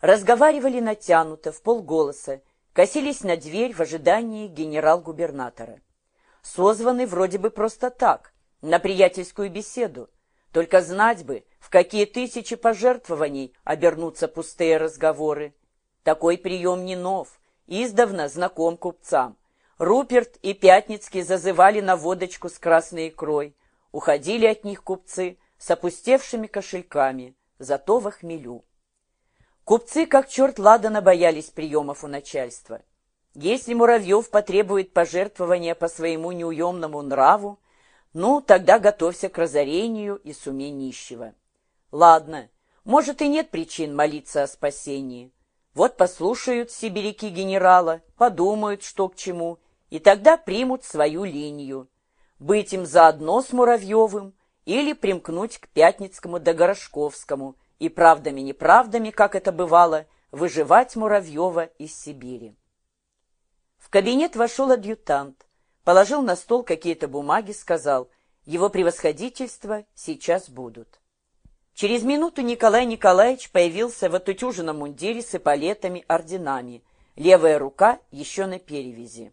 разговаривали натянуто, в полголоса, косились на дверь в ожидании генерал-губернатора. Созваны вроде бы просто так, на приятельскую беседу, только знать бы, в какие тысячи пожертвований обернутся пустые разговоры. Такой прием не нов, издавна знаком купцам. Руперт и Пятницкий зазывали на водочку с красной икрой. Уходили от них купцы с опустевшими кошельками, зато в хмелю. Купцы, как черт ладана, боялись приемов у начальства. Если Муравьев потребует пожертвования по своему неуемному нраву, ну, тогда готовься к разорению и суме нищего. Ладно, может и нет причин молиться о спасении. Вот послушают сибиряки генерала, подумают, что к чему, и тогда примут свою линию. Быть им заодно с Муравьевым или примкнуть к Пятницкому да Горошковскому – и правдами-неправдами, как это бывало, выживать Муравьева из Сибири. В кабинет вошел адъютант, положил на стол какие-то бумаги, сказал, его превосходительство сейчас будут. Через минуту Николай Николаевич появился в отутюженном мундире с эполетами, орденами, левая рука еще на перевязи.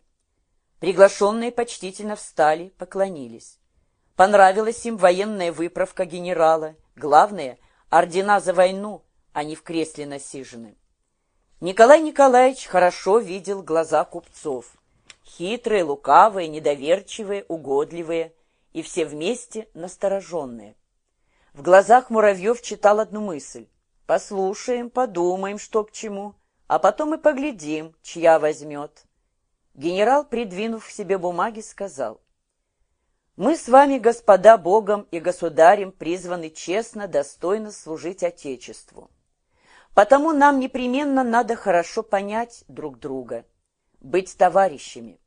Приглашенные почтительно встали, поклонились. Понравилась им военная выправка генерала, главное ордена за войну, а не в кресле насижены. Николай Николаевич хорошо видел глаза купцов. Хитрые, лукавые, недоверчивые, угодливые и все вместе настороженные. В глазах Муравьев читал одну мысль. «Послушаем, подумаем, что к чему, а потом и поглядим, чья возьмет». Генерал, придвинув к себе бумаги, сказал. Мы с вами, господа Богом и Государем, призваны честно, достойно служить Отечеству. Потому нам непременно надо хорошо понять друг друга, быть товарищами.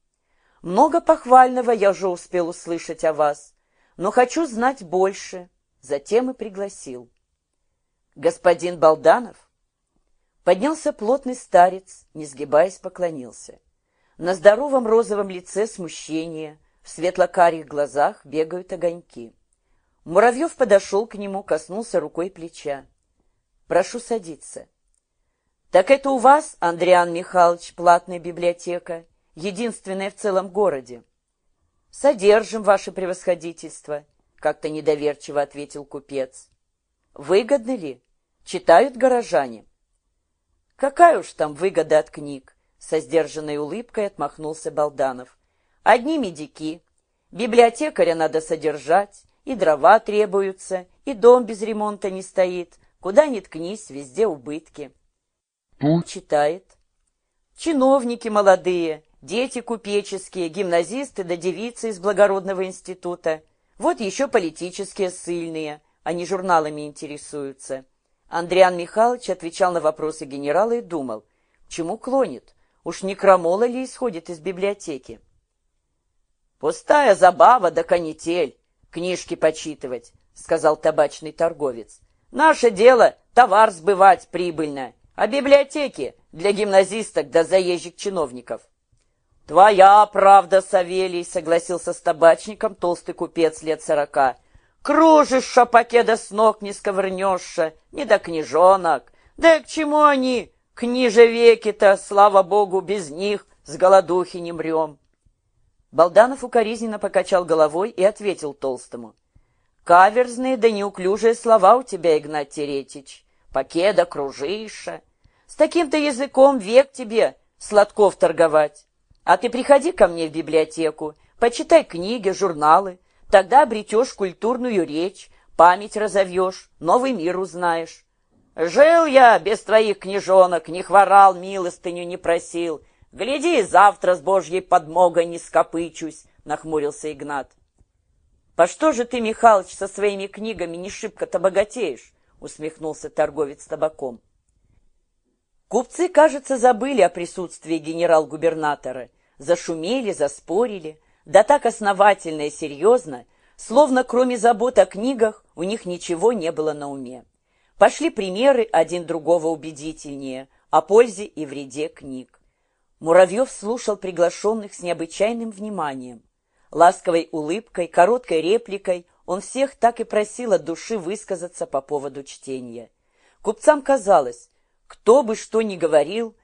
Много похвального я уже успел услышать о вас, но хочу знать больше, затем и пригласил. Господин Балданов? Поднялся плотный старец, не сгибаясь, поклонился. На здоровом розовом лице смущение – в светло-карих глазах бегают огоньки. Муравьев подошел к нему, коснулся рукой плеча. «Прошу садиться». «Так это у вас, Андриан Михайлович, платная библиотека, единственная в целом городе?» «Содержим, ваше превосходительство», — как-то недоверчиво ответил купец. «Выгодно ли? Читают горожане?» «Какая уж там выгода от книг?» — со сдержанной улыбкой отмахнулся Балданов. Одни медики. Библиотекаря надо содержать, и дрова требуются, и дом без ремонта не стоит. Куда ни ткнись, везде убытки. Тут читает. Чиновники молодые, дети купеческие, гимназисты да девицы из благородного института. Вот еще политические ссыльные, они журналами интересуются. Андриан Михайлович отвечал на вопросы генерала и думал, чему клонит, уж не крамола ли исходит из библиотеки. «Пустая забава да канитель, книжки почитывать», — сказал табачный торговец. «Наше дело — товар сбывать прибыльно, а библиотеки — для гимназисток да заезжих чиновников». «Твоя правда, Савелий», — согласился с табачником толстый купец лет сорока. «Кружишь шапаке да с ног не сковырнешься, не до книжонок. Да к чему они, книже веки-то, слава богу, без них с голодухи не мрем». Балданов укоризненно покачал головой и ответил Толстому. «Каверзные да неуклюжие слова у тебя, Игнат Теретич. Покеда, кружиша. С таким-то языком век тебе сладков торговать. А ты приходи ко мне в библиотеку, почитай книги, журналы. Тогда обретешь культурную речь, память разовьешь, новый мир узнаешь. Жил я без твоих книжонок, не хворал, милостыню не просил». Гляди, завтра с божьей подмогой не скопычусь, — нахмурился Игнат. — По что же ты, Михалыч, со своими книгами не шибко-то богатеешь? — усмехнулся торговец табаком. Купцы, кажется, забыли о присутствии генерал-губернатора, зашумели, заспорили, да так основательно и серьезно, словно кроме забот о книгах у них ничего не было на уме. Пошли примеры один другого убедительнее о пользе и вреде книг. Муравьев слушал приглашенных с необычайным вниманием. Ласковой улыбкой, короткой репликой он всех так и просил от души высказаться по поводу чтения. Купцам казалось, Кто бы что ни говорил,